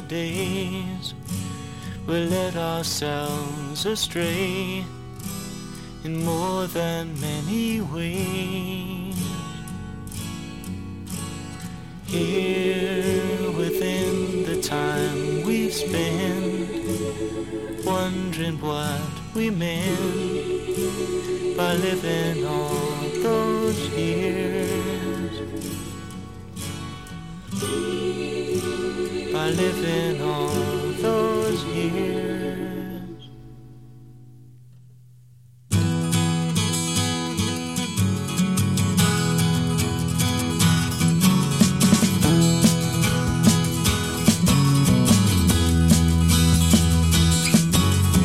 the days we led ourselves astray in more than many ways. Here within the time we've spent, wondering what we meant by living all those years. Living all those years.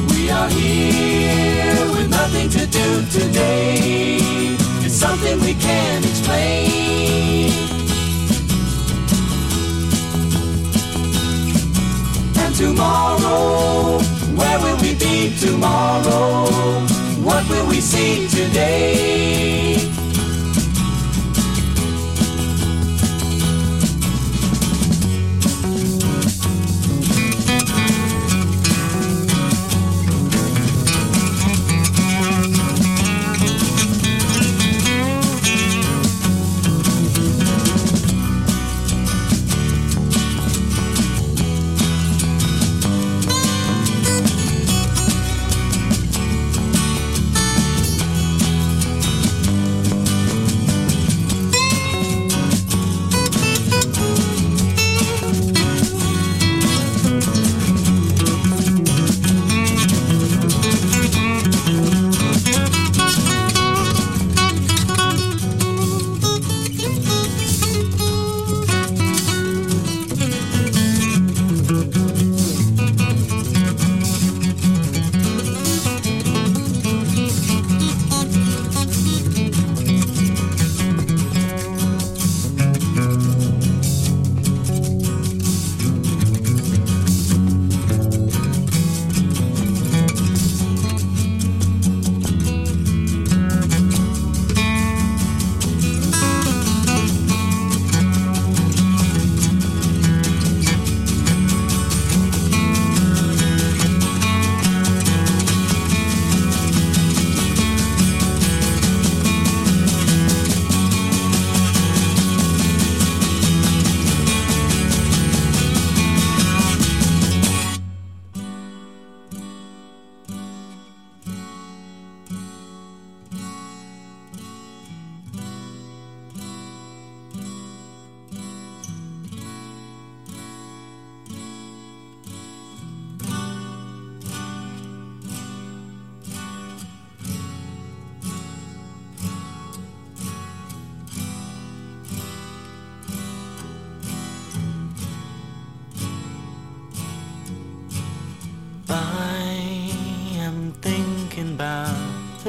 We are here with nothing to do today. Tomorrow, where will we be tomorrow? What will we see today?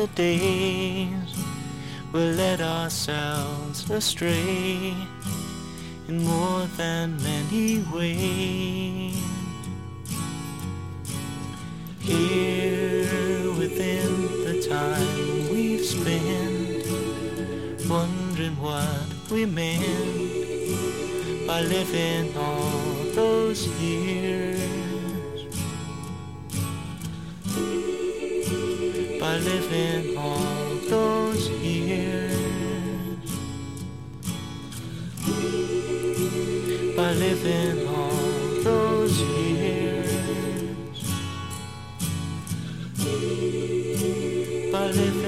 Days we led ourselves astray in more than many ways. Here within the time we've spent, wondering what we meant by living all those years. I live all those years. By living all those years. By living